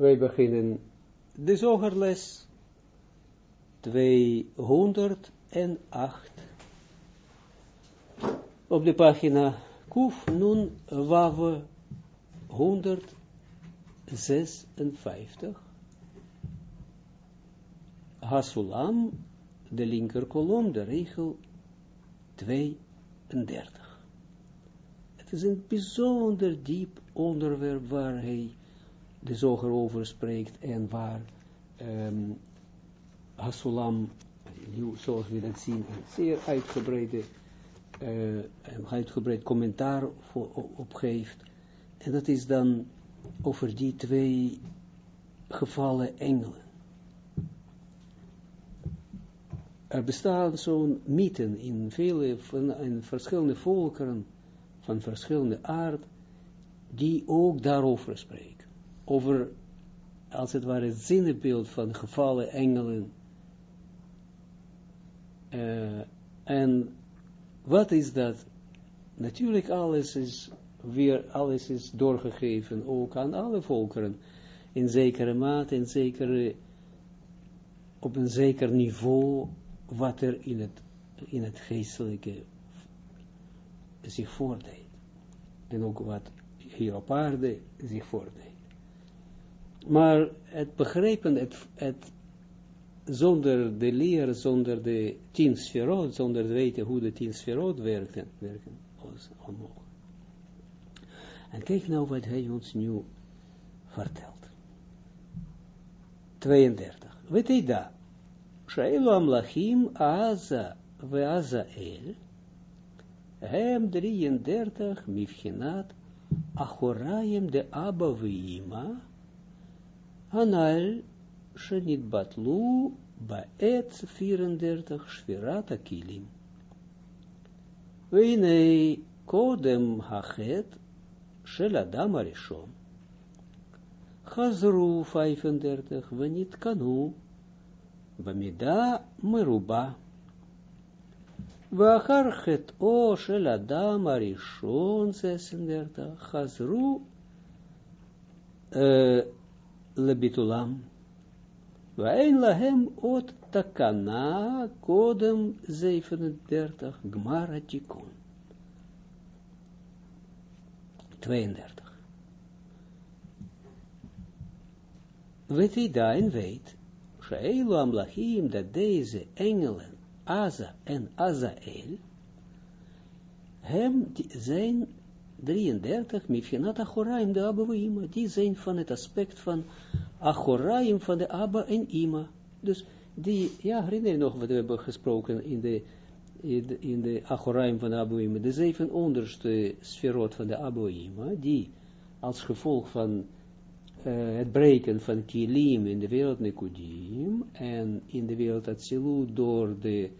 Wij beginnen de zogerles 208 op de pagina Kuf Nun Wawe 156 Hasulam, de linker kolom, de regel 32. Het is een bijzonder diep onderwerp waar hij de zoger over spreekt en waar um, Hasulam, zoals we dat zien, een zeer uitgebreide, een uitgebreid commentaar op geeft. En dat is dan over die twee gevallen engelen. Er bestaan zo'n mythen in vele, in verschillende volkeren, van verschillende aard, die ook daarover spreken over, als het ware, het zinnebeeld van gevallen engelen. Uh, en wat is dat? Natuurlijk alles is weer, alles is doorgegeven, ook aan alle volkeren, in zekere mate, in zekere, op een zeker niveau, wat er in het, in het geestelijke zich voordeed. En ook wat hier op aarde zich voordeed. Maar het begrijpen, het, het, zonder de leer, zonder de tien sferot, zonder te weten hoe de tien sferot werken, werken was onmogelijk. En kijk nou wat hij ons nu vertelt. 32. Weet je dat? Shailu amlachim aza we aza el, hem 33 mifchinat achorayim de abba veima, Anal shenit batlu baet 34 shvirat akilim. Weinei kodem hachet shel adam arishon. Chazru 35 venit kanu bamida meruba. Vachar o shel adam arishon 36 chazru lebitulam. Wain lahem ot takana kodem 37 gmara tikon. 32. Weet daarin weet, Shailu amlachim, dat deze engelen, Aza en Azael, hem zijn 33, Mifjanat Achoraim, de Abba Ima, die zijn van het aspect van Achoraim van de Abba en Ima. Dus die, ja, herinner je nog wat we hebben gesproken in de, in de, Achoraim van de Abba Ima, de zeven onderste sferot van de Abba die als gevolg van uh, het breken van Kilim in de wereld Nekudim en in de wereld Atsilu door de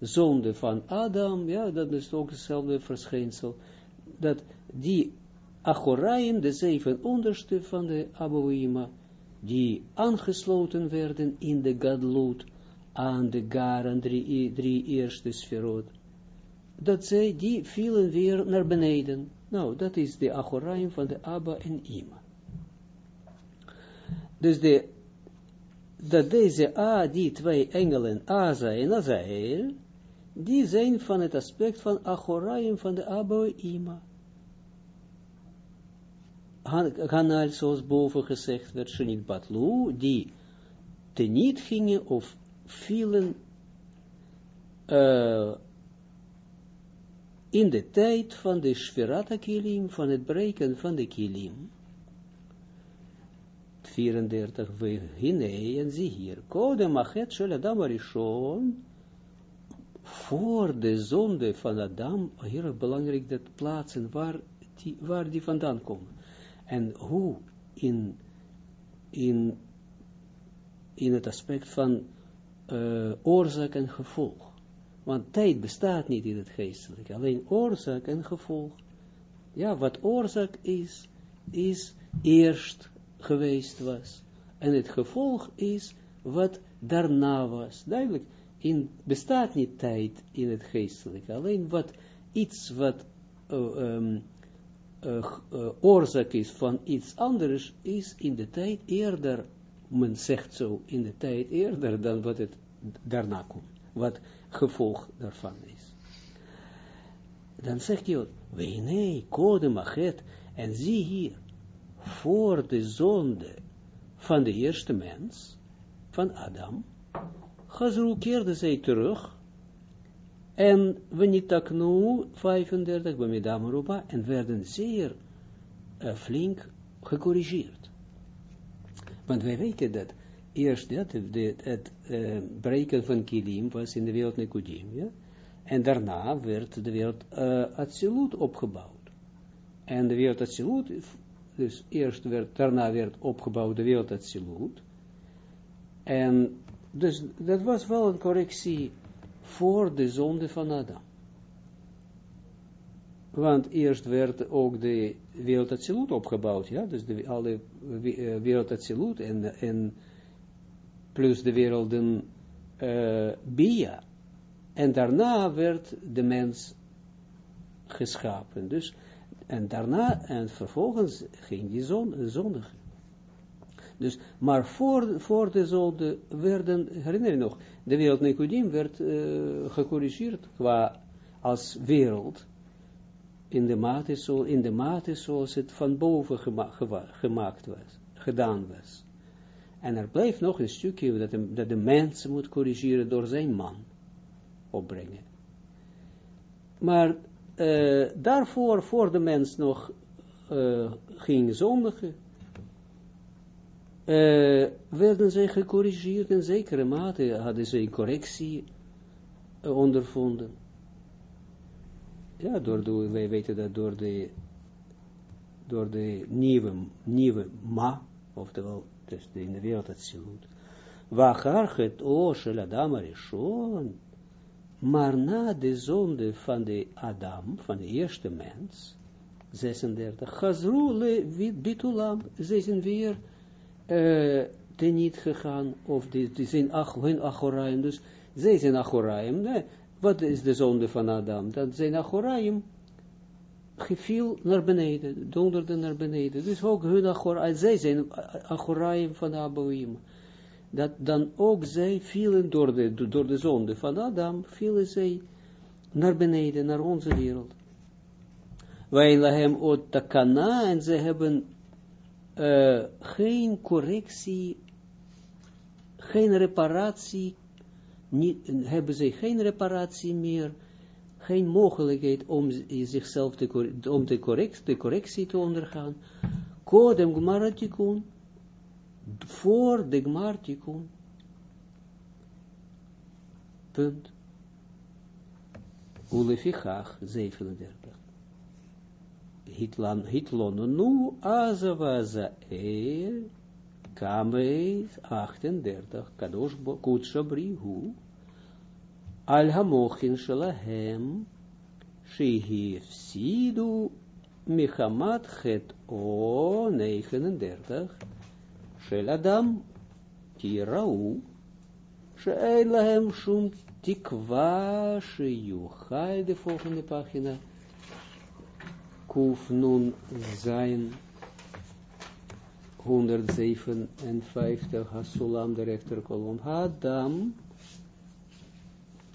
zonde van Adam, ja, dat is ook hetzelfde verschijnsel, dat die Achoraim, de zeven onderste van de Abouima, die aangesloten werden in de Gadlut, aan de Garan, drie, drie eerste sferot, dat zij, die vielen weer naar beneden. Nou, dat is de Achoraim van de Abba en Ima. Dus de, dat deze A, die twee engelen, Aza en Azael, die zijn van het aspect van Achoraim van de Abba en Ima. Hanal, zoals boven gezegd werd, Shenit Batlu, die teniet gingen of vielen uh, in de tijd van de Shverata Kilim, van het breken van de Kilim. 34, we hine, en zie hier, Kode Machet Shel Adam Arishon, voor de zonde van Adam, heel belangrijk dat plaatsen waar die, waar die vandaan komen. En hoe in, in, in het aspect van uh, oorzaak en gevolg. Want tijd bestaat niet in het geestelijke, alleen oorzaak en gevolg. Ja, wat oorzaak is, is eerst geweest was. En het gevolg is wat daarna was. Duidelijk, in, bestaat niet tijd in het geestelijke, alleen wat iets wat uh, um, uh, uh, oorzaak is van iets anders, is in de tijd eerder, men zegt zo, in de tijd eerder dan wat het daarna komt, wat gevolg daarvan is. Dan zegt hij, nee, code machet, en zie hier, voor de zonde van de eerste mens, van Adam, Gazru keerde zij terug, en we niet taknu 35 bij Medamaruba, en werden zeer uh, flink gecorrigeerd. Want wij weten dat eerst dat, de, het uh, breken van Kilim was in de wereld Nekudim, ja? en daarna werd de wereld uh, opgebouwd. En de wereld Atsilut, dus eerst werd, daarna werd opgebouwd de wereld Atsilut, en dus dat was wel een correctie voor de zonde van Adam. Want eerst werd ook de wereld Atsilut opgebouwd, ja, dus de, alle uh, wereld Atsilut en, en plus de werelden uh, Bia. En daarna werd de mens geschapen. Dus, en daarna, en vervolgens ging die zon. Dus, maar voor, voor de zonde werden, herinner je nog, de wereld Nicodim werd uh, gecorrigeerd qua als wereld, in de mate, in de zoals het van boven gema gemaakt was, gedaan was. En er blijft nog een stukje dat de, dat de mens moet corrigeren door zijn man opbrengen. Maar uh, daarvoor, voor de mens nog uh, ging zondigen, uh, werden zij gecorrigeerd in zekere mate, hadden zij correctie uh, ondervonden. Ja, door de, wij weten dat door de, door de nieuwe, nieuwe ma, oftewel, dus in de wereld het zilut. Wachar het o shel Adam Arishon, maar na de zonde van de Adam, van de eerste mens, 36, Chazrule bitulam, ze zijn weer uh, teniet gegaan, of die, die zijn ach, hun achoraim, dus zij zijn achoraim, nee, wat is de zonde van Adam? Dat zijn achoraim geviel naar beneden, donderde naar beneden, dus ook hun achoraim, zij zijn achoraim van Abouim, dat dan ook zij vielen door de, door de zonde van Adam, vielen zij naar beneden, naar onze wereld. Wij lahem ot takana, en ze hebben uh, geen correctie, geen reparatie, hebben ze geen reparatie meer, geen mogelijkheid om zichzelf te, om de, correct, de correctie te ondergaan. Kodem gmaratikun, voor de gmartikun. Punt. Ulefichach 37 hitlan, hitlonenu azavaza el, kameis 38, kadosh kutsha brihu, al hamochin shalahem, shihi fsidu, michamat het o 39, shel adam, tirau, she'en lahem shum tikva, sheyuchal, de volgende pagina, Kuf nun zijn 157 Hasulam de rechterkolom Adam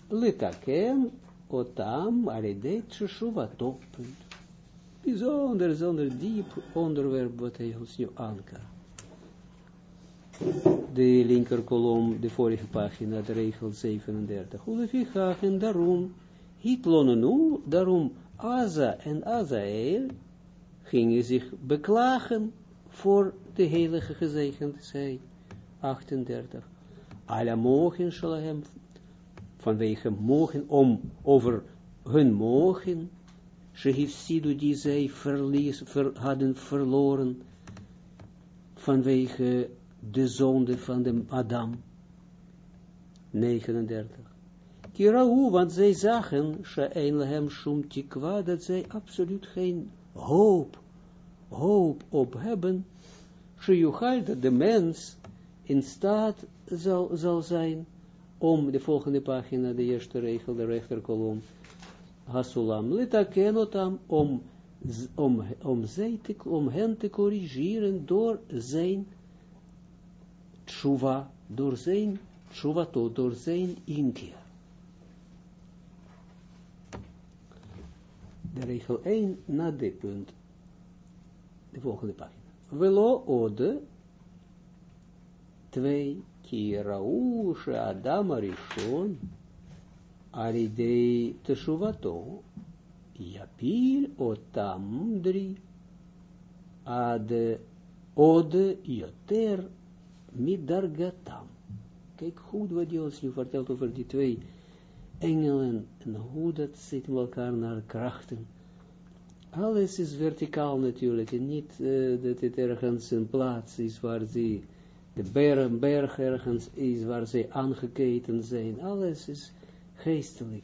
Litaken Otam Arideit Sheshuvato Bijzonder, bijzonder diep onderwerp wat hij ons nu aankaart. De linkerkolom, de vorige pagina, de regel 37. Ulefichach en daarom, hitlonenu, daarom Aza en Azael gingen zich beklagen voor de heilige gezegend, zei 38. Alla mogen shalahem, vanwege mogen, om over hun mogen, Shehifsidu die zij verlies, ver, hadden verloren, vanwege de zonde van de Adam. 39. Kirau, want zij zagen, Sha'en lehem shum tikwa, dat zij absoluut geen hoop, hoop op hebben, Shejuchal, dat de mens in staat zal, zal zijn, om de volgende pagina, de eerste regel, de rechterkolom, Hasulam, litakenotam, om om, om, zij te, om hen te corrigeren door zijn tshuva, door zijn tshuvato, door zijn inkeer. De regel 1 na dit punt. De volgende pagina. Velo ode 2 Kirau Adam Arishon Aridei Teshuvato Yapil Otam Dri Ad Od Yoter Midargatam. Kijk goed wat je ons nu vertelt over die twee engelen en hoe dat zit in elkaar naar krachten. Alles is verticaal natuurlijk en niet uh, dat het ergens een plaats is waar ze, de berg, berg ergens is waar ze aangeketen zijn. Alles is geestelijk.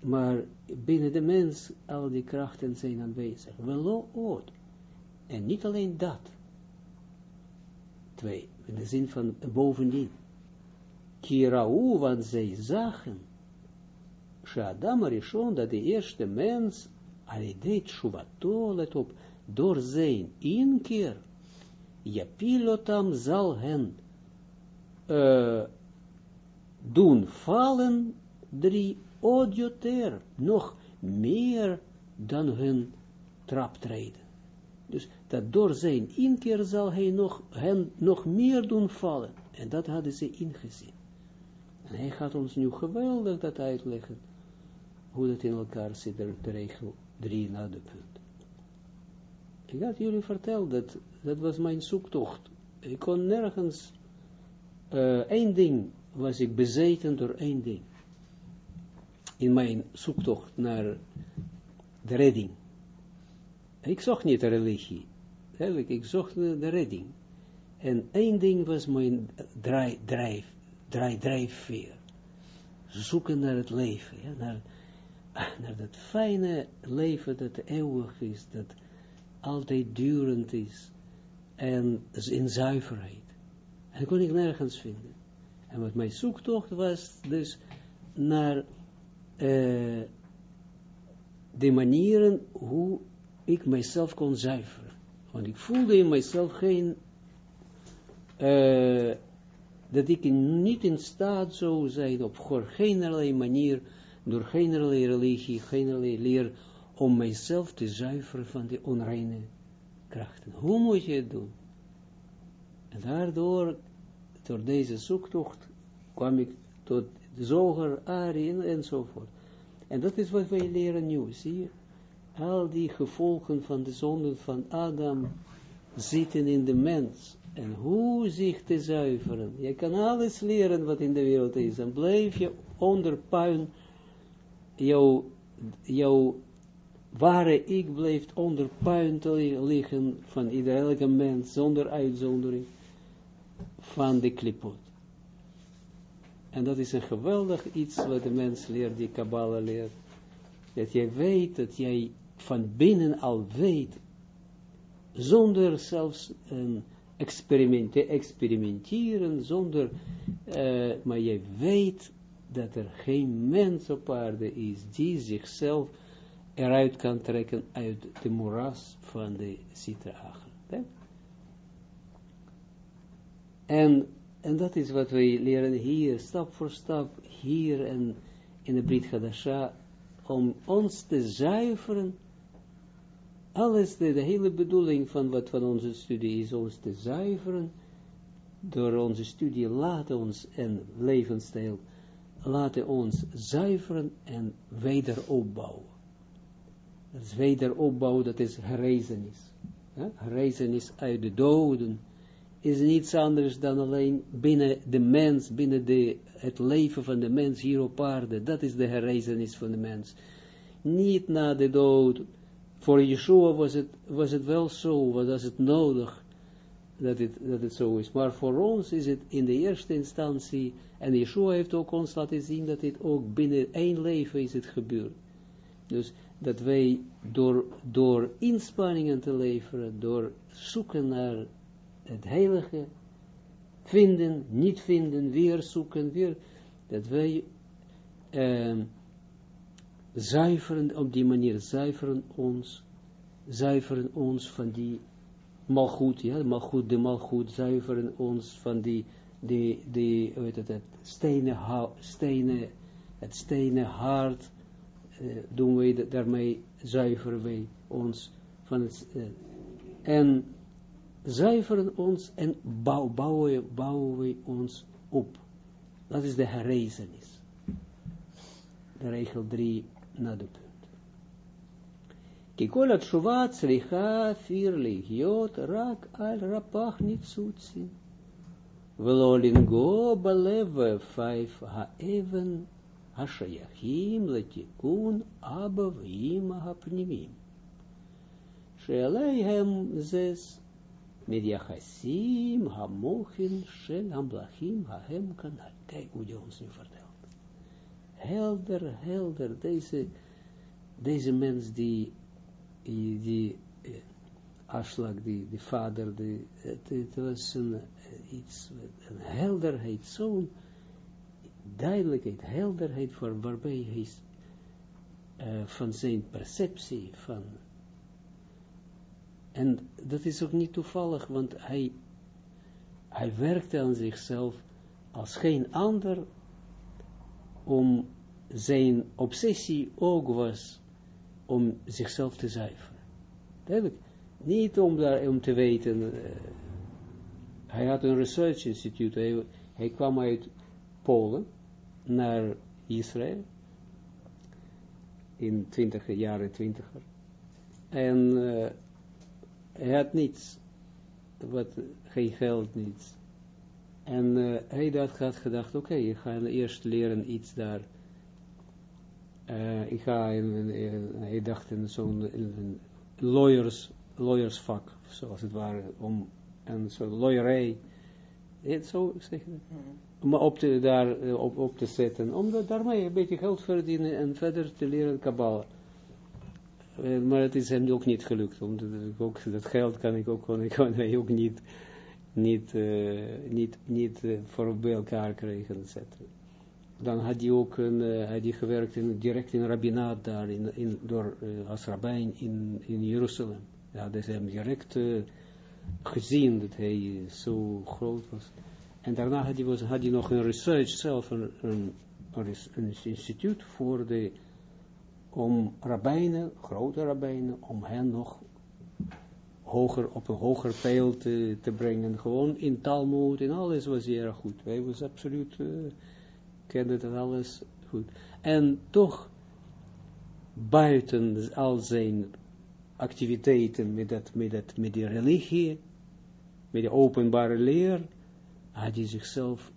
Maar binnen de mens, al die krachten zijn aanwezig. Wel oud. En niet alleen dat. Twee, in de zin van bovendien. Kirau, want zij zagen. Shadam Arishon, dat de eerste mens, deed shuvato, let op, door zijn inkeer, Japilotam zal hen doen vallen drie odioter, nog meer dan hun traptreden. Dus dat door zijn inkeer zal hij nog, hen nog meer doen vallen. En dat hadden ze ingezien. En hij gaat ons nu geweldig dat uitleggen, hoe dat in elkaar zit, de regel 3 na de punt. Ik had jullie verteld, dat, dat was mijn zoektocht. Ik kon nergens, uh, één ding, was ik bezeten door één ding in mijn zoektocht naar de redding. Ik zocht niet de religie, eigenlijk, ik zocht de redding. En één ding was mijn drijf, drijf, drijf, drijfveer. Zoeken naar het leven, ja, naar, naar dat fijne leven dat eeuwig is, dat altijd durend is, en in zuiverheid. En dat kon ik nergens vinden. En wat mijn zoektocht was, dus naar uh, de manieren hoe ik mijzelf kon zuiveren. Want ik voelde in mijzelf geen, uh, dat ik niet in staat zou zijn op geen allerlei manier, door geen religie, geen leer, om mijzelf te zuiveren van de onreine krachten. Hoe moet je het doen? En daardoor, door deze zoektocht, kwam ik tot de zoger, Ari enzovoort. En dat is wat wij leren nu, zie je? Al die gevolgen van de zonden van Adam zitten in de mens. En hoe zich te zuiveren. Je kan alles leren wat in de wereld is. En blijf je onder puin, jouw, jouw ware ik blijft onder puin liggen van ieder elke mens, zonder uitzondering, van de klipot. En dat is een geweldig iets wat de mens leert, die Kabbalah leert. Dat jij weet, dat jij van binnen al weet, zonder zelfs een experiment te experimenteren, zonder, uh, maar jij weet dat er geen mens op aarde is die zichzelf eruit kan trekken uit de moeras van de Sitra En en dat is wat wij leren hier, stap voor stap, hier en in de Brit Hadasha, om ons te zuiveren. Alles, de, de, hele bedoeling van wat van onze studie is, ons te zuiveren. Door onze studie laten ons en levensstijl, laten ons zuiveren en wederopbouwen. Dat is wederopbouwen, dat is herreizenis. Ja? Herreizenis uit de doden is niets anders dan alleen binnen de mens, binnen de, het leven van de mens hier op aarde. Dat is de herreizenis van de mens. Niet na de dood. Voor Yeshua was was het wel zo, was het nodig dat het, dat het zo is. Maar voor ons is het in de eerste instantie, en Yeshua heeft ook ons laten zien dat het ook binnen één leven is het gebeurd. Dus dat wij door, door inspanningen te leveren, door zoeken naar het heilige vinden, niet vinden, weer zoeken, weer, dat wij uh, zuiveren, op die manier zuiveren ons zuiveren ons van die malgoed, ja, malgoed, de malgoed, zuiveren ons van die, die, die, weet het, het stenen, stenen, het stenen hart, uh, doen wij daarmee, zuiveren wij ons van het, uh, en zuiveren ons en bouw, bouwen, bouwen wij ons op. Dat is de herrezenis. De regel 3 na de punt. Kikol התשובה צריכה אפיר להיות רק על רפ"ח ניצוצין, ולא לנגוע בלב ופייף האבן השייכים לתיקון אבא ואמא הפנימיים, שעליהם זס Mediachasim, Hamochin, Shel, Amblachim, Hahem, Kanal. Kijk hoe die ons nu vertelt. Helder, helder, deze, deze mens die die, afslag, die, die vader, die, het, was een, uh, iets, een helderheid, zo'n duidelijkheid, helderheid voor waarbij hij van zijn perceptie, van en dat is ook niet toevallig, want hij, hij werkte aan zichzelf als geen ander, om zijn obsessie ook was om zichzelf te zuiveren. Duidelijk. Niet om, daar, om te weten, uh, hij had een research instituut, hij, kwam uit Polen naar Israël in twintig jaren twintiger. En uh, hij had niets, wat, geen geld, niets. En uh, hij had gedacht, oké, okay, ik ga eerst leren iets daar uh, ik ga in, in, in, ik dacht in zo'n lawyers, lawyersvak, zoals het ware, om een soort lawyerij, zo zeg je dat, om op te, daar eh, op, op te zetten, om daarmee een beetje geld verdienen en verder te leren Kabbalah. Uh, maar het is hem ook niet gelukt, omdat ook, dat geld kan ik ook, kan hij ook niet, niet, uh, niet, niet voor bij elkaar krijgen, etc dan had hij ook een, uh, gewerkt in, direct in rabbinaat daar, in, in, door, uh, als rabbijn in, in Jeruzalem. Ja, dus hem direct uh, gezien dat hij zo groot was. En daarna had hij, was, had hij nog een research zelf, een, een, een instituut voor de, om rabbijnen, grote rabbijnen, om hen nog hoger, op een hoger peil te, te brengen. Gewoon in Talmud, in alles was hij erg goed. Hij was absoluut kende dat alles goed. En toch, buiten al zijn activiteiten met, dat, met, dat, met die religie, met de openbare leer, had hij zichzelf,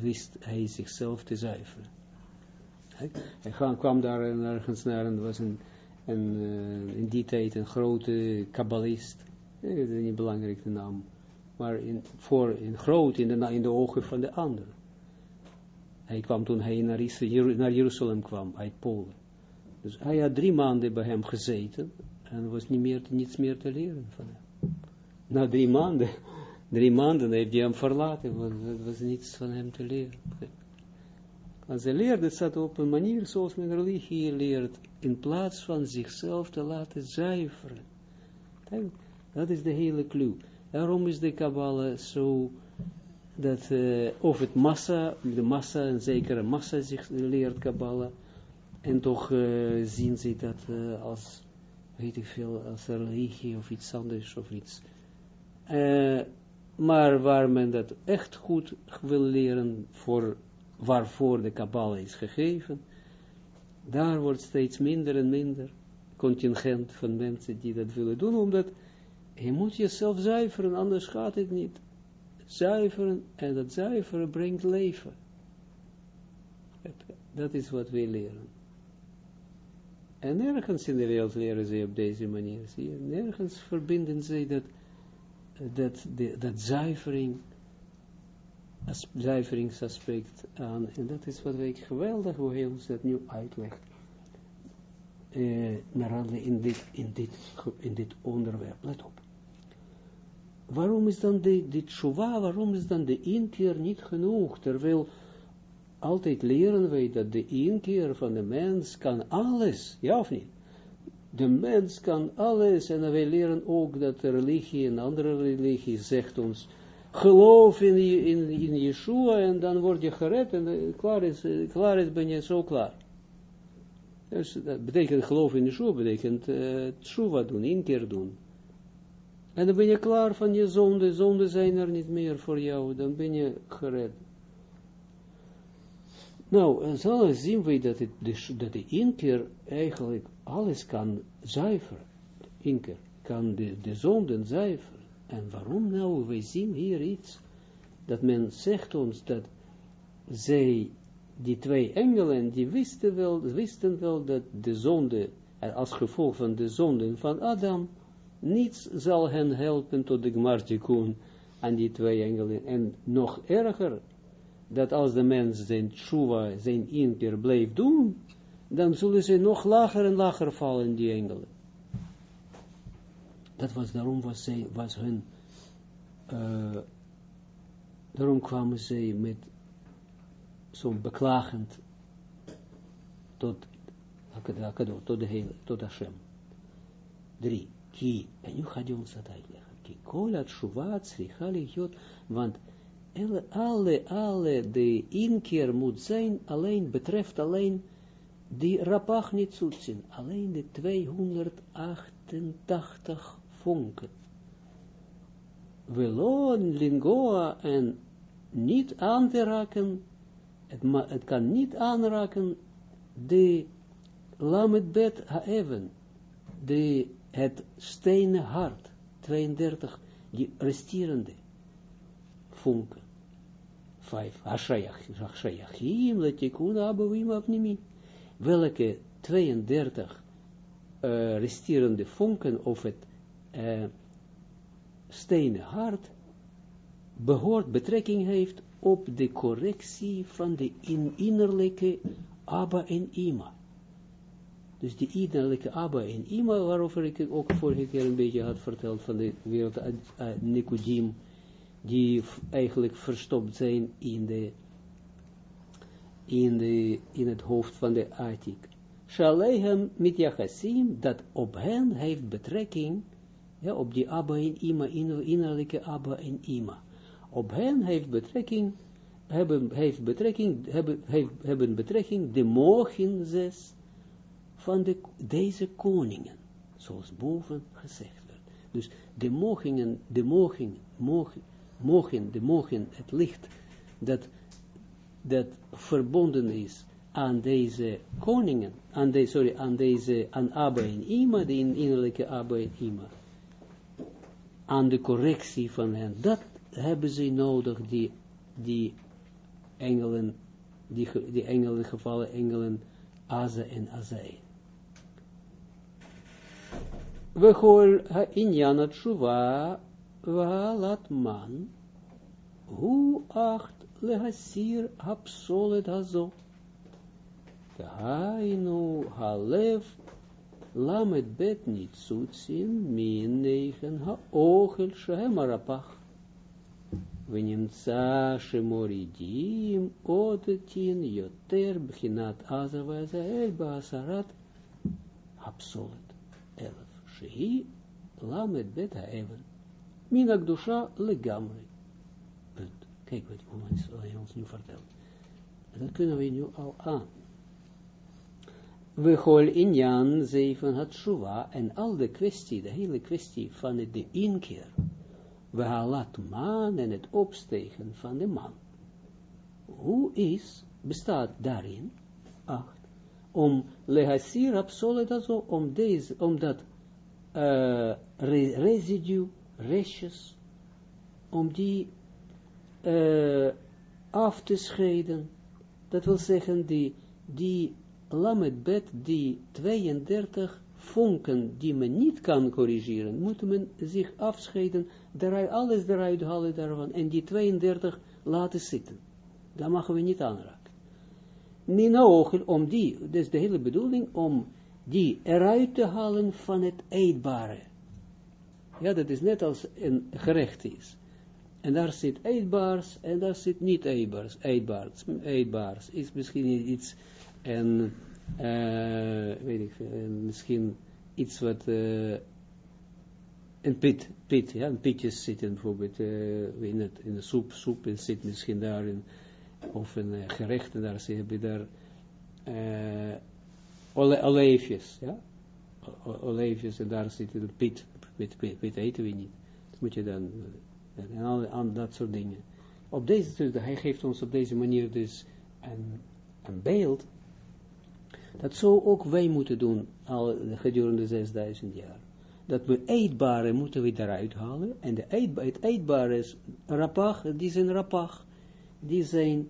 wist hij zichzelf te zuiveren. Hij kwam daar ergens naar en was een, een uh, in die tijd een grote kabbalist. Dat is niet belangrijk de naam. Maar in, voor, in groot in de, in de ogen van de ander. Hij kwam toen hij naar, Jeruzalem kwam, uit Polen. Dus hij had drie maanden bij hem gezeten en was niet meer, niets meer te leren van hem. Na drie maanden, drie maanden heeft hij hem verlaten, want er was niets van hem te leren. Als hij leerde, het zat op een manier zoals men religie leert, in plaats van zichzelf te laten zuiveren. Dat is de hele clue. Daarom is de Kabbalah zo dat uh, of het massa, de massa, een zekere massa zich leert Kabbalah, en toch uh, zien ze dat uh, als, weet ik veel, als religie of iets anders of iets. maar waar men dat echt goed wil leren, voor, waarvoor de Kabbalah is gegeven, daar wordt steeds minder en minder contingent van mensen die dat willen doen, omdat je moet jezelf zuiveren, anders gaat het niet zuiveren, en dat zuiveren brengt leven. Dat is wat wij leren. En nergens in de wereld leren ze op deze manier. Zie je? Nergens verbinden ze dat, dat, dat zuivering, as, zuiveringsaspect aan. En dat is wat wij geweldig, hoe hij ons dat nu uitlegt. Naar in dit, in, dit, in dit onderwerp. Let op waarom is dan de, de tshuva, waarom is dan de inkeer niet genoeg, terwijl altijd leren wij dat de inkeer van de mens kan alles, ja of niet? de mens kan alles, en wij leren ook dat de religie, een andere religie, zegt ons, geloof in, in, in Yeshua, en dan word je gered, en eh, klaar is, eh, klaar is, ben je zo klaar. Dus dat betekent, geloof in Yeshua, betekent uh, tshuva doen, inkeer doen. En dan ben je klaar van je zonde, zonde zijn er niet meer voor jou, dan ben je gered. Nou, zo zien we dat, het, dat de inkeer eigenlijk alles kan zuiveren. Inkeer kan de, de zonden zuiveren. En waarom nou? We zien hier iets, dat men zegt ons dat zij, die twee engelen, die wisten wel, wisten wel dat de zonde, als gevolg van de zonden van Adam, niets zal hen helpen tot de Gmartikun aan die twee engelen. En nog erger, dat als de mens zijn tshuva, zijn inkeer blijft doen, dan zullen ze nog lager en lager vallen, die engelen. Dat was, daarom was, zij, was hun, uh, daarom kwamen zij met zo'n beklagend tot, tot de hele, tot Hashem. Drie. Ki, en nu gaat hij ons dat uitleggen. Ki, kolat shuvat, srichali, jod, want alle, alle, de inkeer moet zijn, alleen, betreft alleen die rapach niet zien, alleen de 288 vonken. Velon, lingoa, en niet aan te raken, het, het kan niet aanraken de lamet bet haeven, de, het stenen hart, 32, die resterende vonken. Vijf, Hashayachim, letikun abouim apnimi. Welke 32 uh, resterende vonken of het uh, stenen hart behoort, betrekking heeft op de correctie van de in innerlijke Abba en Ima. Dus die innerlijke Abba en Ima, waarover ik ook vorige keer een beetje had verteld van de wereld uh, die eigenlijk verstopt zijn in, de, in, de, in het hoofd van de Atik. Shalehem mit Yachassim, dat op hen heeft betrekking, ja, op die Abba en Ima, innerlijke Abba en Ima. Op hen heeft betrekking, hebben, heeft betrekking, hebben, heeft, hebben betrekking de mogen zes van de, deze koningen, zoals boven gezegd werd. Dus de mogingen, de mogen, mogen, de mogen, het licht, dat, dat verbonden is aan deze koningen, aan deze, sorry, aan deze, aan Abba en Ima, de innerlijke Abba en Ima, aan de correctie van hen, dat hebben ze nodig, die, die engelen, die, die engelen, gevallen engelen, Aza en Azai. We hoor ha-inyan tshuva Valat man, hu acht lehasir hapsolet hazo. Hainu halev lamet bet nitzutsin min negen ha-ochel shehemarapach. ונמצא שמורידים עוד תין יותר בחינת עזה ועזאל בעשרת הפסולת elf. Shehi lamet bet haeven. Minak dusha legamri. Punt. Kijk wat hij ons nu vertelt. Dat kunnen we nu al aan. We hol in Jan zeven had shuva en al de kwestie, de hele kwestie van de inkeer. We halat man en het opstegen van de man. Hoe is, bestaat daarin, ach, om lehasir absoluut zo, om deze, om dat uh, residue restjes, om die uh, af te scheiden. Dat wil zeggen, die, die lamet die 32 vonken die men niet kan corrigeren, moet men zich afscheiden, daaruit, alles eruit halen daarvan, en die 32 laten zitten. Dat mogen we niet aanraken. Nina ogen, om die, dus de hele bedoeling, om die eruit te halen van het eetbare. Ja, dat is net als een gerecht is. En daar zit eetbaars en daar zit niet eetbaars. Eetbaars, eetbaars is misschien iets, en, uh, weet ik, misschien iets wat, uh, een pit, pit, ja, een pitjes zitten bijvoorbeeld in, het, in de soep, soep en zit misschien daarin, of een uh, gerecht en daar ze hebben daar uh, ole, olijfjes, ja, olijfjes en daar zit een pit, pit, pit, pit eten we niet, dat moet je dan, en al, dat soort dingen. Op deze, hij geeft ons op deze manier dus een, een beeld, dat zo ook wij moeten doen, al gedurende 6000 jaar. Dat we eetbare moeten we eruit halen, en de eet, het eetbare is rapach, die zijn rapach, die zijn,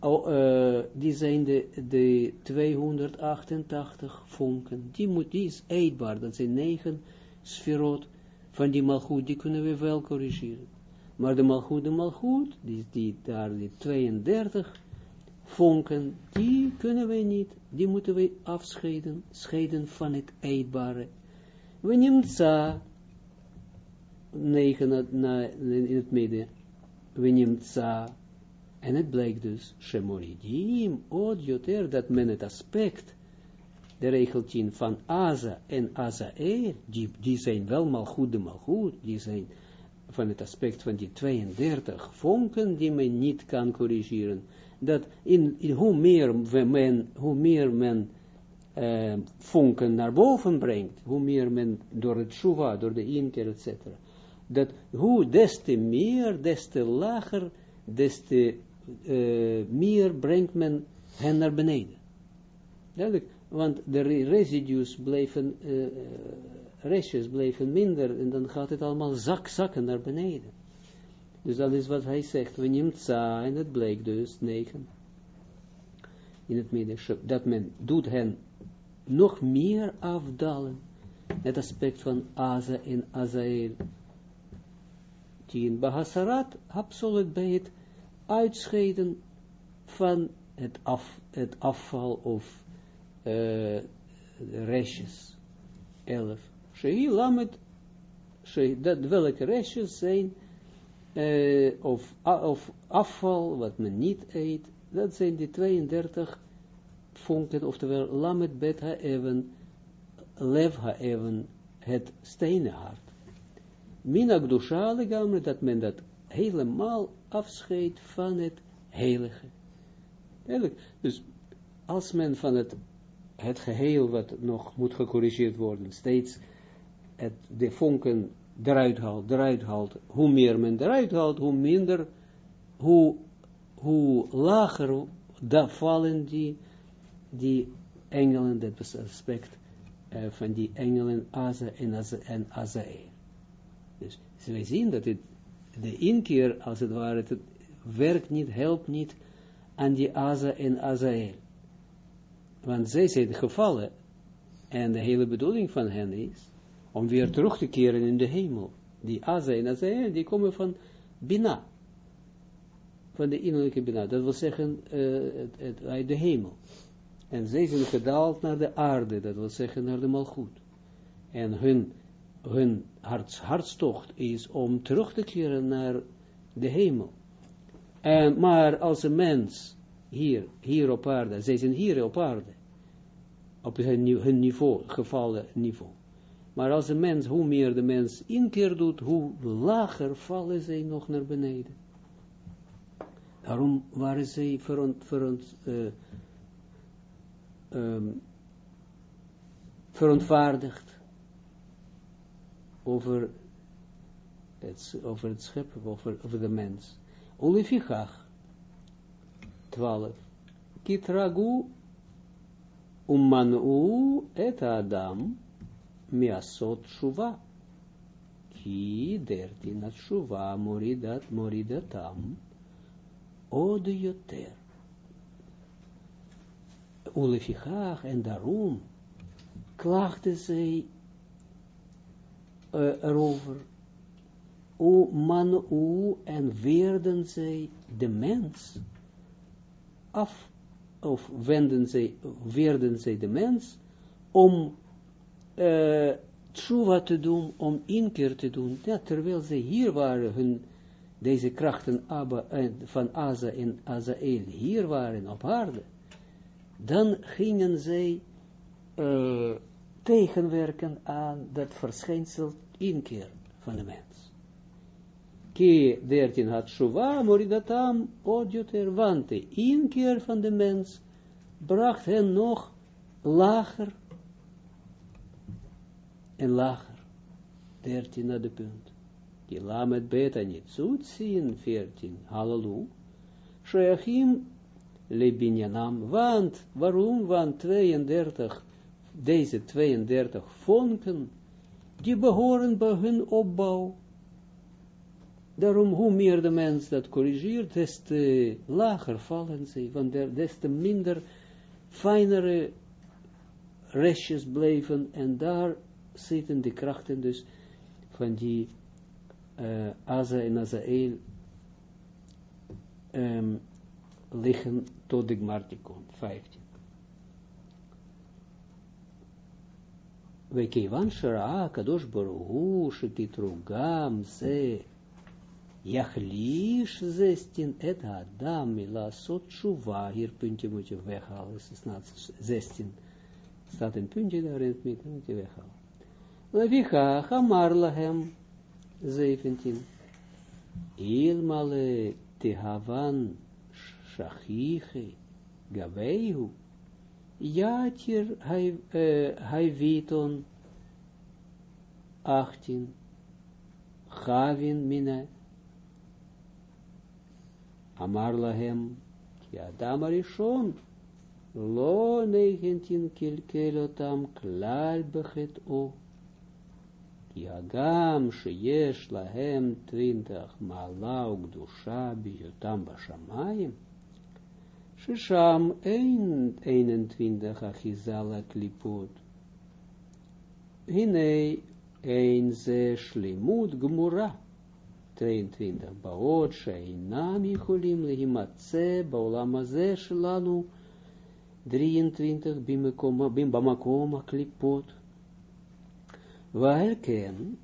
oh, uh, die zijn de, de 288 vonken, die, moet, die is eetbaar, dat zijn negen sferot van die malgoed, die kunnen we wel corrigeren. Maar de malgoed, de malgoed, die, die daar die 32 vonken, die kunnen wij niet, die moeten wij afscheiden, scheiden van het eetbare. We nemen za, negen in het midden, we nemen za, en het blijkt dus, shemoridim, od joter, dat men het aspect, de regeltje van Aza en Azael, die, die zijn wel mal goed, mal goed, die zijn van het aspect van die 32 vonken, die men niet kan corrigeren, dat in, hoe meer men, hoe meer men uh, vonken naar boven brengt, hoe meer men door het shuva, door de inkeer, etc. Dat hoe des te meer, des te lager, des te uh, meer brengt men hen naar beneden. Duidelijk, want de residues blijven, uh, restjes blijven minder en dan gaat het allemaal zak, zakken naar beneden. Dus dat is wat hij zegt. We nemen tsa, en het bleek dus, negen. In het midden, dat men doet hen nog meer afdalen. Het aspect van Aza en Azael. Tien Bahasarat, absoluut bij het uitscheiden van het, af, het afval of uh, restjes. Elf. Shei lamet, dat welke restjes zijn uh, of, of afval, wat men niet eet, dat zijn die 32 vonken, oftewel lamet bet ha-even, lev ha-even, het stenen hart. Minak dusha legamre, dat men dat helemaal afscheidt van het heilige. Dus als men van het, het geheel wat nog moet gecorrigeerd worden, steeds het, de vonken eruit haalt, eruit haalt, hoe meer men eruit haalt, hoe minder, hoe, hoe lager da vallen die, die engelen, dat aspect uh, van die engelen Aza en, Aza, en. Dus wij zien dat het, de inkeer, als het ware, het werkt niet, helpt niet aan die Aza en Azael. Want zij zijn gevallen, en de hele bedoeling van hen is, om weer terug te keren in de hemel. Die Aza en Azael, die komen van Bina. Van de innerlijke Bina. Dat wil zeggen, het, het, uit de hemel. En zij zijn gedaald naar de aarde, dat wil zeggen naar de malgoed. En hun, hun harts, hartstocht is om terug te keren naar de hemel. En, maar als een mens hier, hier op aarde, zij zijn hier op aarde, op hun, hun niveau, gevallen niveau. Maar als een mens, hoe meer de mens inkeer doet, hoe lager vallen zij nog naar beneden. Daarom waren zij veront, veront, uh, um, verontwaardigd over het, over het scheppen, over, over de mens. Olefichach, 12. Kitragu umanu et Adam miasot shuva. Ki dertin shuva moridat moridatam od yoter. En daarom klaagden zij uh, erover. O man u en weerden zij de mens af, of wenden zij, weerden zij de mens om uh, tshuva te doen, om inkeer te doen, ja, terwijl ze hier waren, hun, deze krachten Abba, uh, van Aza en Azael hier waren op aarde, dan gingen zij uh, tegenwerken aan dat verschijnsel inkeer van de mens. Ki 13 had Shuva moridatam odjuter, want de inkeer van de mens bracht hen nog lager en lager. 13 naar de punt. Die lamet beta niet zoet zien, 14. Halleluja. Sheachim lebinyanam. Want, waarom? Want 32, deze 32 vonken, die behoren bij hun opbouw. Daarom, hoe meer de mens dat corrigeert, des te lager vallen ze, want des te minder fijnere restjes blijven, en daar zitten de krachten dus van die uh, Aza en Azael um, liggen tot de Gmartikon, 15. וכיוון שראה הקדוש ברוך הוא שתתרוגם זה יחליש zestin et adam milasot tshuva, hier puntje moet je weghalen, is het 16, staat een puntje daar in het midden, moet je weghalen. Levicha, Hamar lahem, 17. Ilmale tehavan shachiche gaveihu, jatir haiviton, 18. Chavin mine, Amar lahem, ki Adam arishon, lo 19 kilkelotam klal bechet o. Yagam sheyesh lahem twintach ma'ala ugdusha biyotam bashamayim. Shisham ein 21 achizala klipot. Hine ein ze shlimut gmura. 22. Baot sheinam yicholim lehimatze baolam haze shelanu. 23. Bim bamakoma klipot. Welken,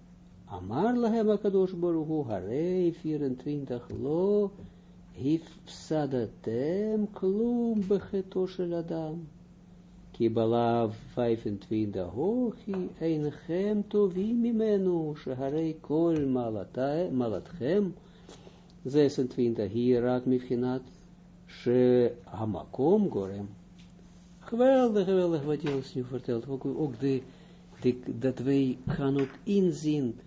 Amar lahem akadosh baruchu, harei 24, lo, hif sadatem klum becheto shel adam. Kibalav 25, hochi, einchem tovi mimenu, shaharei kol malatchem, 26, hier raak mifchinat, she hamakom gorem. Geweldig, geweldig wat ons nu vertelt, ook, ook de dat wij gaan ook inzien,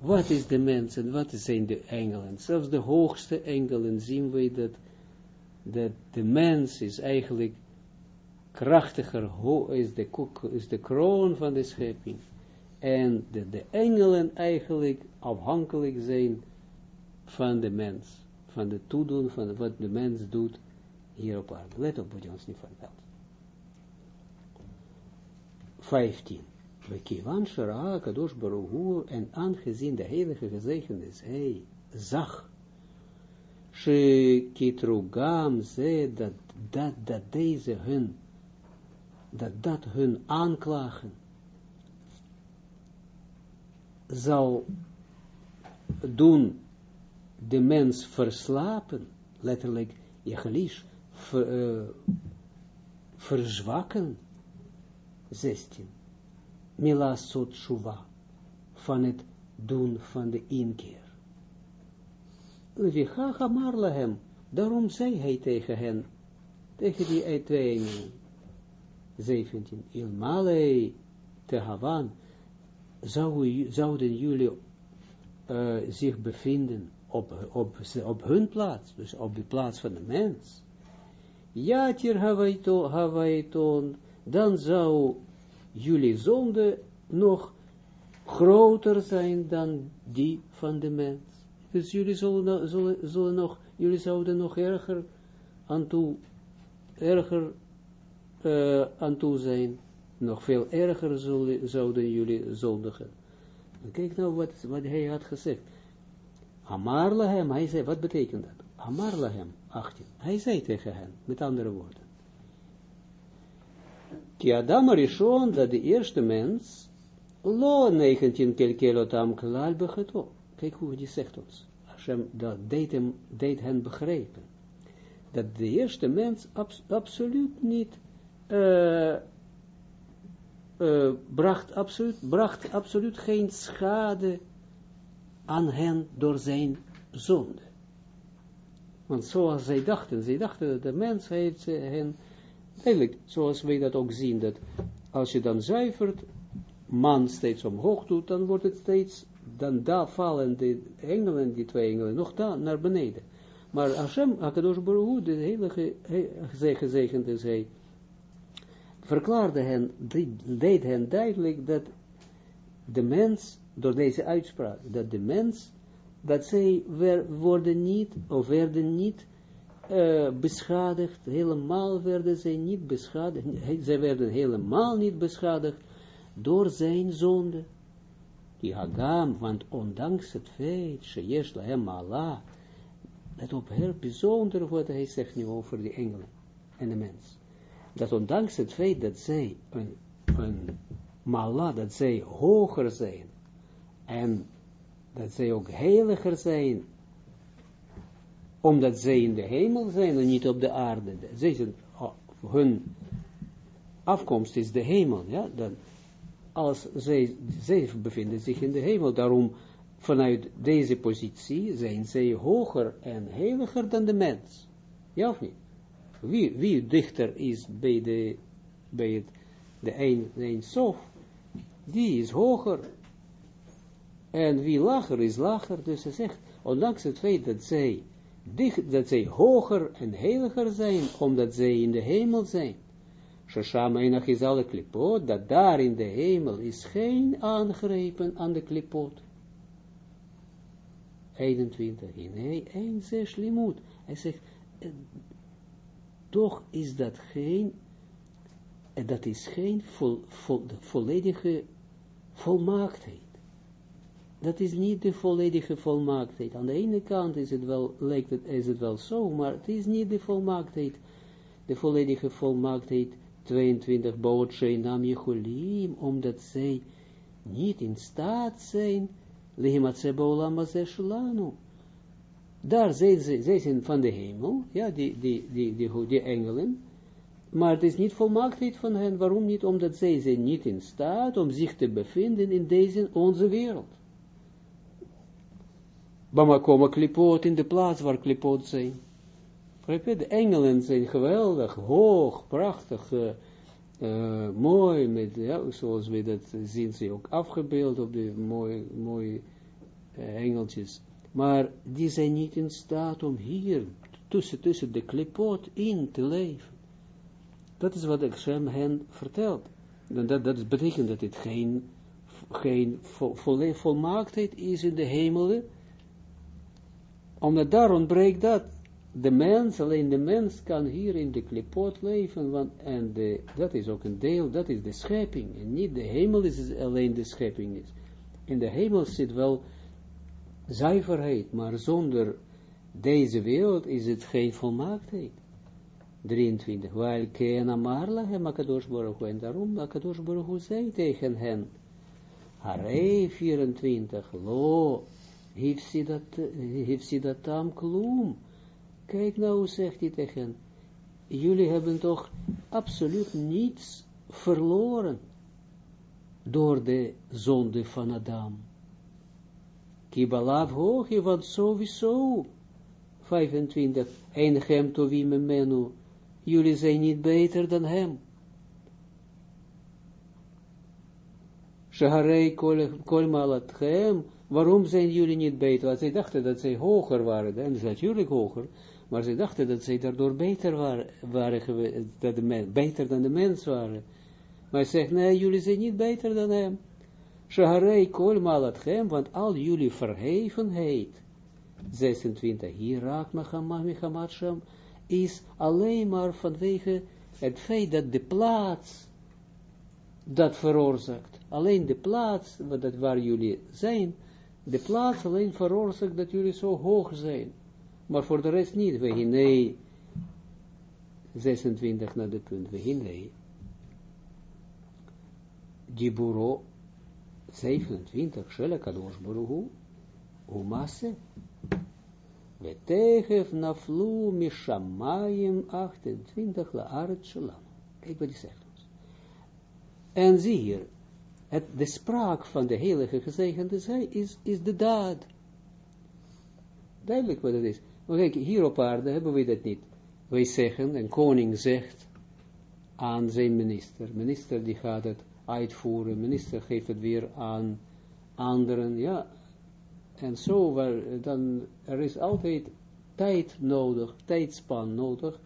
wat is de mens en wat zijn de engelen. Zelfs de hoogste engelen zien wij dat, dat de mens is eigenlijk krachtiger, is de, is de kroon van de schepping. En de, de engelen eigenlijk afhankelijk zijn van de mens, van de toedoen, van wat de mens doet hier op aarde. Let op wat je ons niet vertelt. 15. Kivan Shara Kadosh Baruhu en aangezien de heilige gezegend is, hij zag, Shekitrugam ze dat, dat, dat deze hun, dat dat hun aanklagen, zal doen de mens verslapen, letterlijk, Jechalish, ver, uh, verzwakken, 16 milasot shuva, van het doen van de inkeer. Levicha hamar lahem, daarom zei hij tegen hen, tegen die twee engelen, 17, ilmale te havan, zou, zouden jullie uh, zich bevinden op, op, op hun plaats, dus op de plaats van de mens. Ja, tir havaiton, dan zou jullie zonde nog groter zijn dan die van de mens. Dus jullie zullen, nog, jullie zouden nog erger aan toe, erger uh, aan toe zijn, nog veel erger zouden jullie zondigen. Kijk nou wat, wat hij had gezegd. Amar lahem, hij zei, wat betekent dat? Amar lahem, 18. Hij zei tegen hen, met andere woorden. Ki Adam Arishon, dat de eerste mens, lo 19 kelkelotam klal begeto. Kijk hoe die zegt ons. Hashem, dat deed, hem, deed hen begrijpen. Dat de eerste mens abs, absoluut niet uh, uh, bracht, absoluut, bracht absoluut geen schade aan hen door zijn zonde. Want zoals zij dachten, zij dachten dat de mens heeft hen, eigenlijk, zoals wij dat ook zien, dat als je dan zuivert, man steeds omhoog doet, dan wordt het steeds, dan daar vallen de engelen, die twee engelen, nog daar naar beneden. Maar Hashem, Akadosh Baruch de hele gezegend is hij, verklaarde hen, deed hen duidelijk dat de mens, door deze uitspraak, dat de mens, dat zij worden niet, of werden niet uh, beschadigd, helemaal werden zij niet beschadigd, zij werden helemaal niet beschadigd door zijn zonde. Die Hagam, want ondanks het feit, Sheyesh Allah, let op, heel bijzonder wat hij zegt nu over de engelen en de mens. Dat ondanks het feit dat zij een, een mala, dat zij hoger zijn, en dat zij ook heiliger zijn, omdat zij in de hemel zijn en niet op de aarde. Zij zijn, oh, hun afkomst is de hemel, ja, dan, als zij, bevinden zich in de hemel, daarom vanuit deze positie zijn zij hoger en heiliger dan de mens. Ja of niet? Wie, wie dichter is bij, de, bij het, de een, de een sof, die is hoger. En wie lager is lager, dus hij zegt, ondanks het feit dat zij, dat zij hoger en heiliger zijn, omdat zij in de hemel zijn. Shasham enach is alle klipot, dat daar in de hemel is geen aangrepen aan de klipot. 21. Nee, 1 zes. Hij zegt, eh, toch is dat geen, eh, dat is geen vol, vol, volledige volmaaktheid. Dat is niet de volledige volmaaktheid. Aan de ene kant is het wel, lijkt het, is het wel zo, maar het is niet de volmaaktheid, de volledige volmaaktheid 22 Baot Sheinam Yecholim, omdat zij niet in staat zijn Lehimatse. Daar zijn ze, zij zijn van de hemel, ja, die, die, die, die, die engelen, maar het is niet volmaaktheid van hen. Waarom niet? Omdat zij zijn niet in staat om zich te bevinden in deze, onze wereld. Bama komen klipot in de plaats waar klipot zijn. De engelen zijn geweldig, hoog, prachtig, uh, uh, mooi, met, ja, zoals we dat zien, ze ook afgebeeld op de mooie, mooie uh, engeltjes. Maar die zijn niet in staat om hier, tussen, tussen de klipot in te leven. Dat is wat Hashem hen vertelt. Dat, dat betekent dat het geen, geen vol, vol, volmaaktheid is in de hemelen, omdat daar ontbreekt dat de mens, alleen de mens kan hier in de klipot leven, want, en de, dat is ook een deel, dat is de schepping, en niet de hemel is alleen de schepping is. In de hemel zit wel zuiverheid, maar zonder deze wereld is het geen volmaaktheid. 23. Weil ken amarla hem akadosh en daarom akadosh zei tegen hen, Harei 24, lo, heeft ze dat tam kloem, Kijk nou, zegt hij tegen jullie hebben toch absoluut niets verloren door de zonde van Adam. Kibalav hoog, want sowieso, 25, en hem tovim menu, jullie zijn niet beter dan hem. Shaharei kol malat hem, waarom zijn jullie niet beter? Want zij dachten dat zij hoger waren, en ze natuurlijk hoger, maar ze dachten dat zij daardoor beter waren, waren dat de beter dan de mens waren. Maar hij zegt, nee, jullie zijn niet beter dan hem. Shaharei kol malat hem, want al jullie verhevenheid, 26, hier raakt Mechamat is alleen maar vanwege het feit dat de plaats dat veroorzaakt. Alleen de plaats, dat waar jullie zijn, de plaats alleen veroorzaakt dat jullie zo hoog zijn maar voor de rest niet. We nee, 26 naar de punt, we nee. Diburo 27, Shele Kadosh Baruhu, Umasse, Vetegef naflu mishamayim 28 la aret shalom. Kijk wat hij zegt. En zie hier, het, de spraak van de heilige gezegende zij is, is de daad. Duidelijk wat het is. Maar kijk, hier op aarde hebben we dat niet. Wij zeggen, een koning zegt aan zijn minister. Minister die gaat het uitvoeren. Minister geeft het weer aan anderen. Ja, en zo, waar, dan, er is altijd tijd nodig, tijdspan nodig,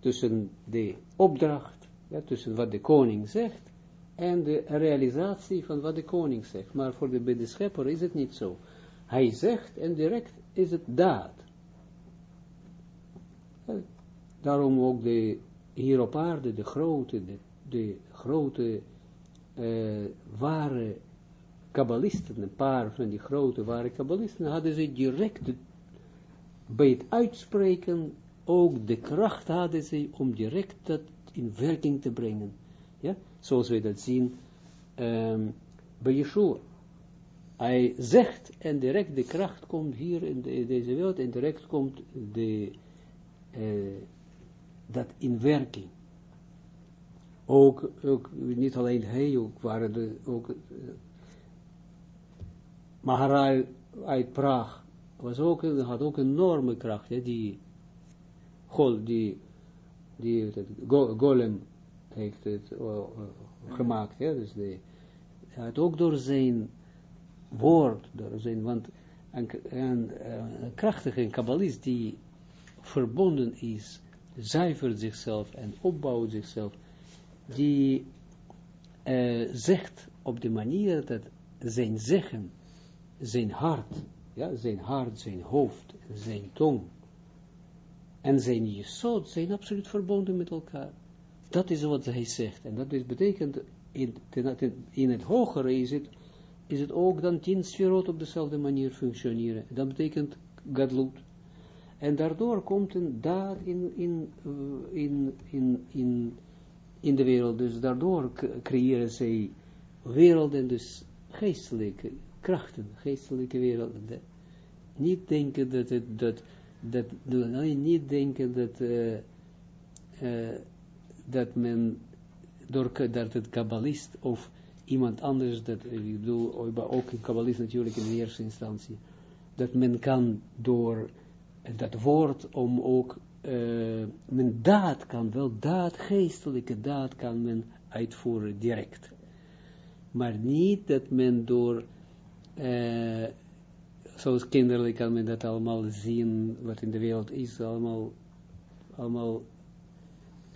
tussen de opdracht, tussen wat de koning zegt, en de realisatie van wat de koning zegt. Maar voor de, bij schepper is het niet zo. Hij zegt en direct is het daad. Daarom ook de, hier op aarde, de grote, de, grote, uh, ware kabbalisten, een paar van die grote ware kabbalisten, hadden ze direct bij het uitspreken ook de kracht hadden ze om direct dat in werking te brengen. Ja, zoals we dat zien um, bij Yeshua. Hij zegt en direct de kracht komt hier in, deze wereld en direct komt de, uh, dat in werking. Ook, ook, niet alleen hij, ook waren de, ook uh, Maharal uit Praag, was ook, had ook enorme kracht, die, die, die, go, golem heeft het uh, gemaakt, hè, dus die, hij ook door zijn woord, door zijn, want een, een, een krachtige kabbalist die verbonden is, zuivert zichzelf en opbouwt zichzelf, die zegt op de manier dat zijn zeggen, zijn hart, ja, zijn hart, zijn hoofd, zijn tong en zijn jesot zijn absoluut verbonden met elkaar. Dat is wat hij zegt. En dat betekent, in, in het hogere is het, is het ook dan tien sferot op dezelfde manier functioneren. Dat betekent gadlut. En daardoor komt een daad in, in, in, in, in, in de wereld. Dus daardoor creëren zij werelden, dus geestelijke krachten, geestelijke werelden. Niet denken dat het, dat, dat, niet denken dat, uh, uh, dat men, door, dat het kabbalist of iemand anders, dat, ik bedoel, ook een kabbalist natuurlijk in de eerste instantie, dat men kan door dat woord om ook, uh, men daad kan, wel daad, geestelijke daad kan men uitvoeren direct. Maar niet dat men door uh, zoals kinderlijk kan men dat allemaal zien, wat in de wereld is, allemaal, allemaal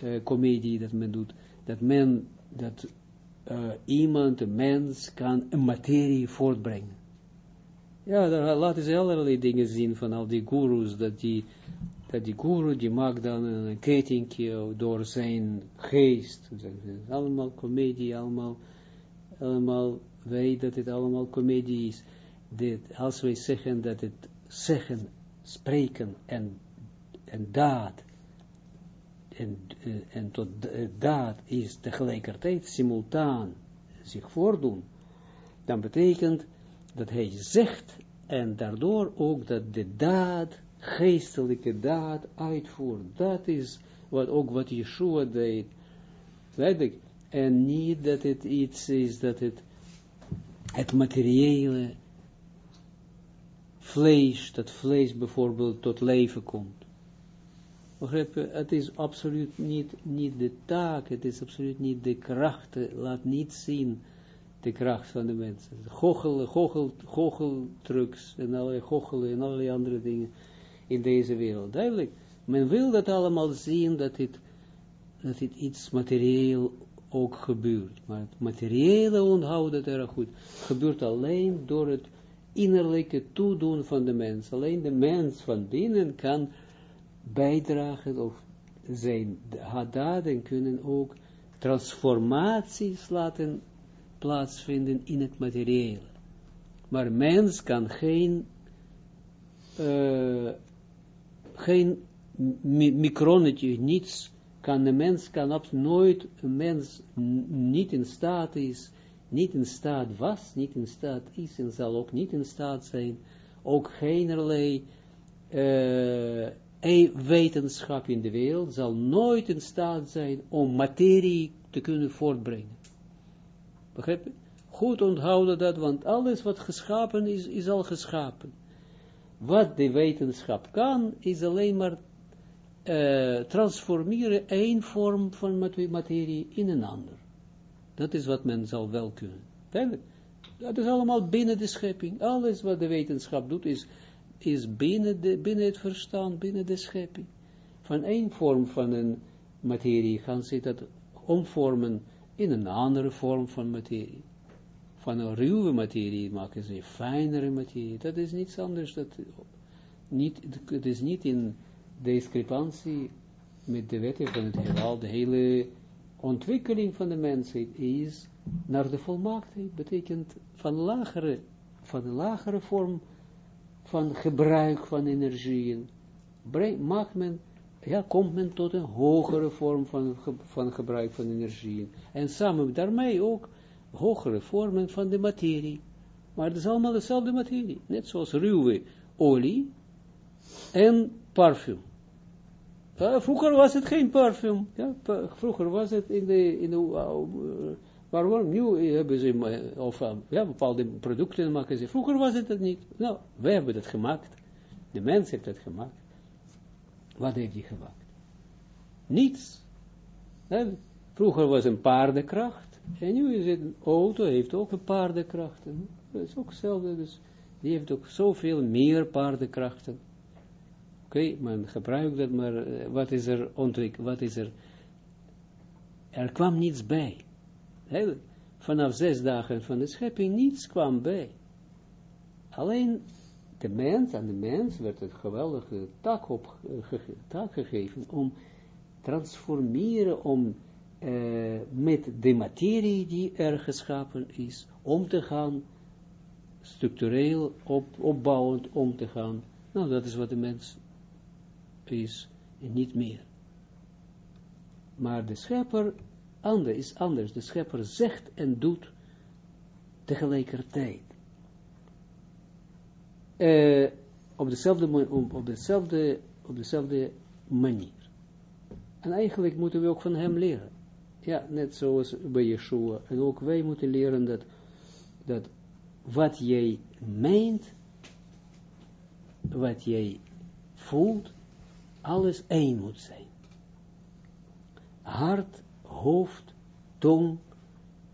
uh, comedie dat men doet, dat men, dat uh, iemand, een mens, kan een materie voortbrengen. Ja, daar laten ze allerlei dingen zien van al die gurus, dat die, dat die guru, die maakt dan een kettingje door zijn geest, allemaal comedie, allemaal, allemaal weet dat het allemaal comedie is. Dit, als wij zeggen dat het zeggen, spreken en, en daad, en, eh, en tot eh, daad is tegelijkertijd simultaan zich voordoen, dan betekent dat hij zegt en daardoor ook dat de daad, geestelijke daad uitvoert. Dat is wat, ook wat Yeshua deed. Weet En niet dat het iets is dat het het materiële vlees, dat vlees bijvoorbeeld tot leven komt. Begrijp? Het is absoluut niet, niet de taak, het is absoluut niet de kracht, laat niet zien de kracht van de mensen. Gochel, gochel, gocheltrucs en allerlei gochelen en allerlei andere dingen in deze wereld. Duidelijk, men wil dat allemaal zien, dat het, dat iets materieel ook gebeurt. Maar het materiële onthouden het erg goed. gebeurt alleen door het innerlijke toedoen van de mens. Alleen de mens van binnen kan bijdragen of zijn daden kunnen ook transformaties laten plaatsvinden in het materiële. Maar mens kan geen, uh, geen micronnetje, niets kan een mens, kan absoluut nooit een mens niet in staat is, niet in staat was, niet in staat is en zal ook niet in staat zijn, ook geenerlei uh, wetenschap in de wereld zal nooit in staat zijn om materie te kunnen voortbrengen. Begrijp je? Goed onthouden dat, want alles wat geschapen is, is al geschapen. Wat de wetenschap kan, is alleen maar uh, transformeren één vorm van materie in een ander. Dat is wat men zal wel kunnen. Dat is allemaal binnen de schepping. Alles wat de wetenschap doet, is, is binnen, de, binnen het verstand, binnen de schepping. Van één vorm van een materie gaan ze dat omvormen in een andere vorm van materie. Van een ruwe materie maken ze fijnere materie. Dat is niets anders. Dat, niet, het is niet in discrepantie met de wetten van het heelal. De hele ontwikkeling van de mensheid is naar de volmaaktheid. Betekent van lagere, van een lagere vorm van gebruik van energieën. Maakt men ja, komt men tot een hogere vorm van, van gebruik van energie. En samen daarmee ook hogere vormen van de materie. Maar het is allemaal dezelfde materie. Net zoals ruwe olie en parfum. Uh, vroeger was het geen parfum. Ja, vroeger was het in de, in de uh, waarom? Nu hebben ze, of ja, bepaalde producten maken ze. Vroeger was het dat niet. Nou, wij hebben dat gemaakt. De mens heeft het gemaakt. Wat heeft hij gemaakt? Niets. Vroeger was een paardenkracht. En nu is het een auto, heeft ook een paardenkrachten. Dat is ook hetzelfde. Dus die heeft ook zoveel meer paardenkrachten. Oké, okay, men gebruikt dat, maar eh, wat is er ontwikkeld? Wat is er? Er kwam niets bij. Vanaf zes dagen van de schepping, niets kwam bij. Alleen de mens, aan de mens werd het geweldige taak, op, taak gegeven om transformeren, om uh, met de materie die er geschapen is, om te gaan, structureel op, opbouwend om te gaan. Nou, dat is wat de mens is en niet meer. Maar de schepper ander, is anders. De schepper zegt en doet tegelijkertijd uh, op, dezelfde, op, dezelfde, op dezelfde manier. En eigenlijk moeten we ook van hem leren. Ja, net zoals bij Yeshua. En ook wij moeten leren dat, dat wat jij meent, wat jij voelt, alles één moet zijn. Hart, hoofd, tong,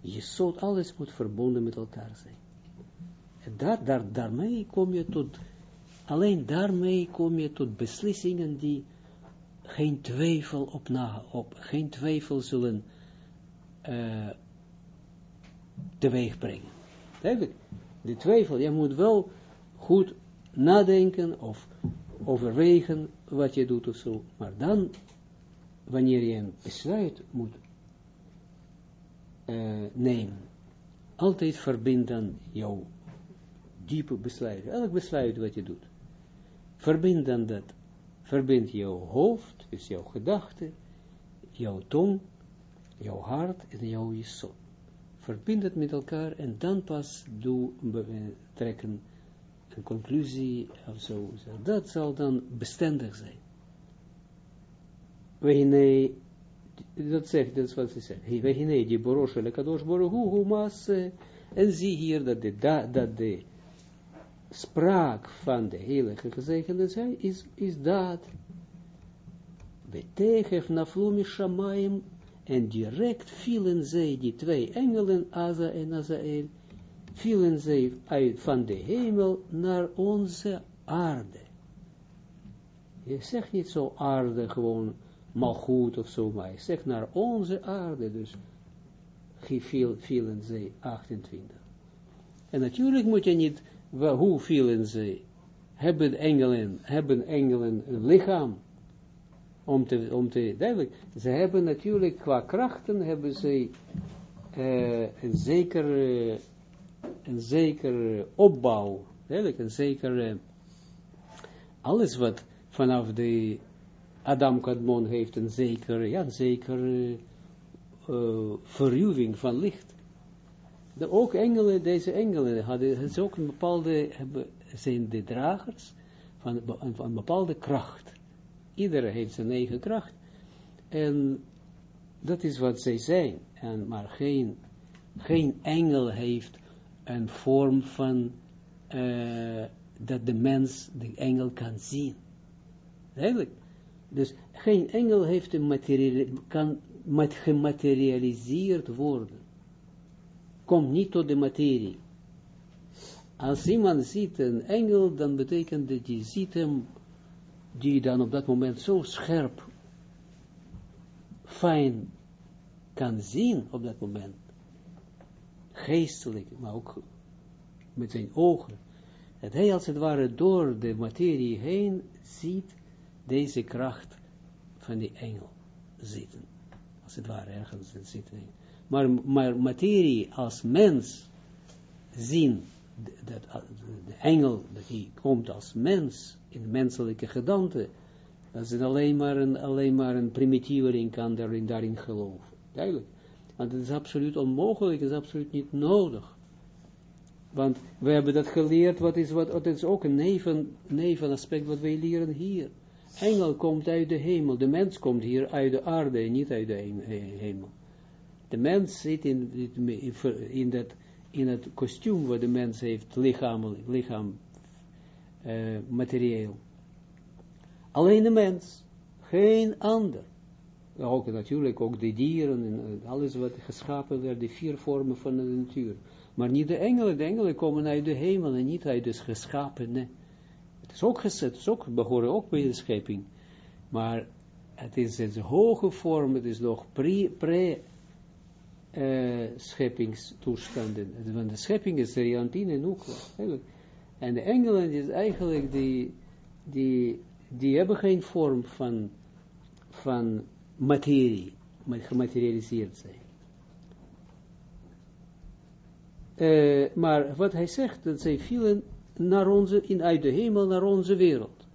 je zult, alles moet verbonden met elkaar zijn. En daar, daar, daarmee kom je tot, alleen daarmee kom je tot beslissingen die geen twijfel op, na, op geen twijfel zullen uh, teweeg brengen. De twijfel, je moet wel goed nadenken of overwegen wat je doet of zo. Maar dan, wanneer je een besluit moet uh, nemen, altijd verbinden jouw diepe besluit. Elk besluit wat je doet. Verbind dan dat. Verbind jouw hoofd, dus jouw gedachte, jouw tong, jouw hart en jouw jesot. Verbind het met elkaar en dan pas doe, trekken een conclusie of zo. Dat zal dan bestendig zijn. Wehine, dat zegt, dat is wat ze zegt. Wehine, die boroshe lekadosh borohu, hu mas, en zie hier dat de, dat de spraak van de heilige gezegende zij is, is dat. Betegef naflumi shamayim en direct vielen zij, die twee engelen, Aza en Azael, vielen zij uit van de hemel naar onze aarde. Je zegt niet zo aarde, gewoon goed of zo, maar je zegt naar onze aarde, dus vielen zij 28. En natuurlijk moet je niet hoe vielen ze? Hebben engelen, hebben engelen een lichaam? Om te, om te, duidelijk, ze hebben natuurlijk qua krachten, hebben ze uh, een zekere, een zekere opbouw, duidelijk, een zekere, alles wat vanaf de Adam Kadmon heeft een zekere, ja, zekere uh, verruwing van licht ook engelen, deze engelen hadden, is ook een bepaalde, hebben, zijn de dragers van, van een bepaalde kracht. Iedere heeft zijn eigen kracht. En dat is wat zij zijn. En, maar geen, geen engel heeft een vorm van, uh, dat de mens de engel kan zien. Eigenlijk. Dus geen engel heeft een kan met gematerialiseerd worden. Komt niet tot de materie. Als iemand ziet een engel, dan betekent dat je ziet hem, die dan op dat moment zo scherp, fijn kan zien op dat moment. Geestelijk, maar ook met zijn ogen. Dat hij als het ware door de materie heen ziet deze kracht van die engel zitten. Als het ware ergens zitten. Maar, maar materie als mens zien, dat de engel, dat hij komt als mens, in menselijke gedaante, dat is alleen maar een, alleen maar een primitieveling kan daarin, daarin geloven. Duidelijk. Want het is absoluut onmogelijk, het is absoluut niet nodig. Want we hebben dat geleerd, wat is, wat, wat is ook een neven, neven aspect wat wij leren hier. Engel komt uit de hemel, de mens komt hier uit de aarde, niet uit de hemel. De mens zit in, in, dat, in het kostuum wat de mens heeft, lichamelijk, lichaam, uh, materieel. Alleen de mens, geen ander. Ook natuurlijk, ook de dieren en alles wat geschapen werd, de vier vormen van de natuur. Maar niet de engelen, de engelen komen uit de hemel en niet uit de geschapene. Het is ook gezet, het is ook, behoren ook bij de schepping. Maar het is een hoge vorm, het is nog pre-scheppingstoestanden. Uh, Want de schepping is Riantine Nukla. En de engelen is eigenlijk die, die, die hebben geen vorm van, van materie, gematerialiseerd zijn. Uh, maar wat hij zegt, dat zij vielen naar onze, in, uit de hemel naar onze wereld.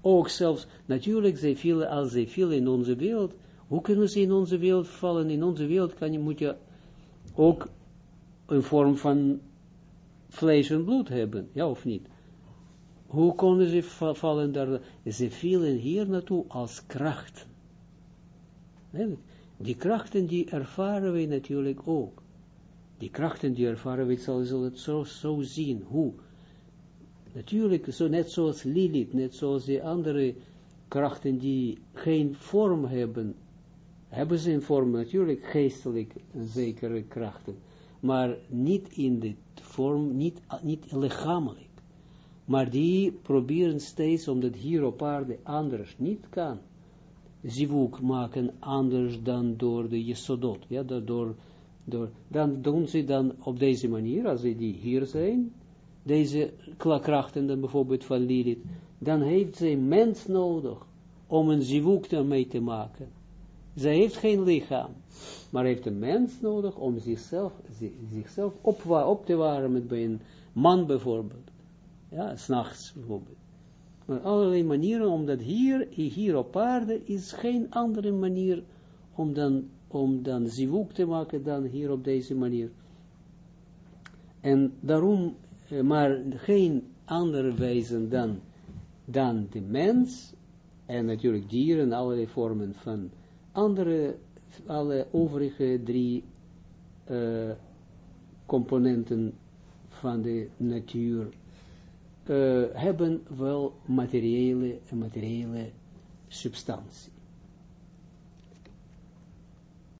Ook zelfs, natuurlijk, zij vielen, als zij vielen in onze wereld, hoe kunnen ze in onze wereld vallen? In onze wereld kan je, moet je ook een vorm van vlees en bloed hebben, ja of niet? Hoe konden ze vallen daar? Ze vielen hier naartoe als krachten. Die krachten die ervaren wij natuurlijk ook. Die krachten die ervaren wij, zal het zo, zo zien. Hoe? Natuurlijk, zo net zoals Lilith, net zoals die andere krachten die geen vorm hebben, hebben ze een vorm, natuurlijk geestelijk zekere krachten, maar niet in de vorm, niet, niet lichamelijk. Maar die proberen steeds, omdat hier op aarde anders niet kan, zivuk maken anders dan door de jesodot, ja, door, door, dan doen ze dan op deze manier, als ze die hier zijn, deze krachten dan bijvoorbeeld van Lilith, dan heeft een mens nodig om een zivuk daarmee te maken. Zij heeft geen lichaam, maar heeft een mens nodig om zichzelf, zichzelf op, te warmen bij een man bijvoorbeeld. Ja, s'nachts bijvoorbeeld. Maar allerlei manieren, omdat hier, hier op aarde is geen andere manier om dan, om dan zivuk te maken dan hier op deze manier. En daarom maar geen andere wijze dan, dan de mens, en natuurlijk dieren, allerlei vormen van andere, alle overige drie uh, componenten van de natuur, uh, hebben wel materiële, materiële substantie.